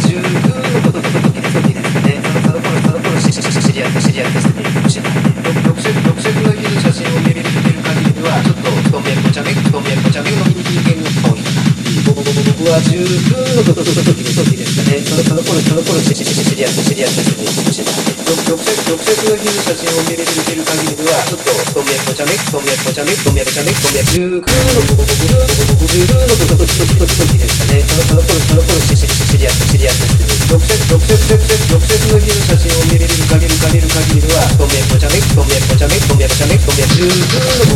ずっと時々につけるですって知って知りて知り合っての日の写真を見る限りはちょっと太めぽちゃめ太めぽちゃめの人間は16の時ですかね。その頃、その頃、知り合った、知り合とた人に直接、直接と日の写真を見れと限りでは、ちょっと、トンネルポとャメ、トンネルポとャメ、トンネルチとメ、トンネル、19と、16の時ですかと。その頃、その頃、知と合った、知り合っと人に直接、直接、直と、直接の日の写真と見れる限り、限り、とりでは、トンネルとチャメ、トンネルとチャメ、トンネルとャメ、トンネル、19の、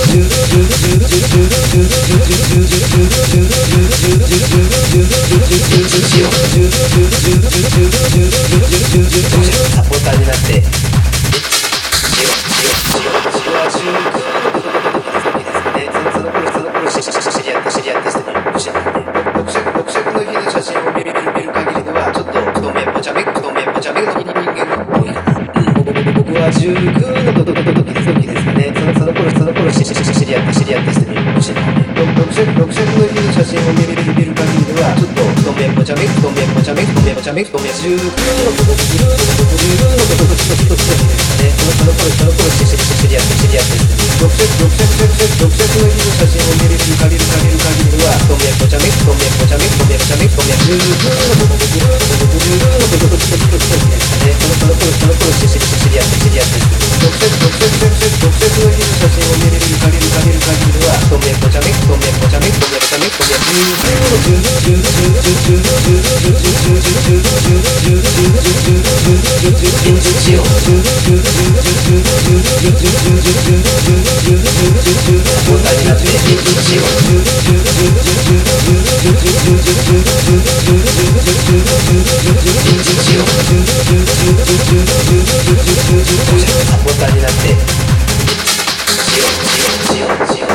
19の時でと時ですかね、そのその頃その頃知り合った知り合った人に教えてもらって、6尺の指の写真を見る見る限りでは、ちょっと太めぽちゃめく太めぽちゃめく太めぽちゃめく太め19の時19の時19の時19の時ですかね、そのその頃その頃知り合った知り合った人に6尺6尺6尺6尺の指の写真を見る限り限り限りは、太めぽちゃめく太めぽちゃめく太めぽちゃめく太め19の時19の時19の時ですかね、そのその頃その頃知り合ったボタンになって。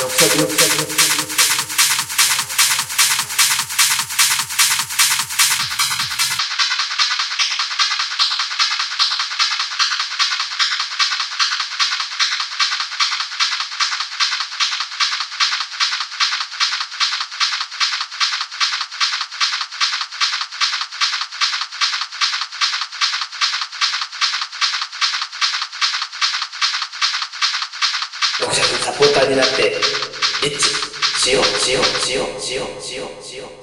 Don't fuck it. 読者とサポーターになってエッチしようしようしようしようしようしよう。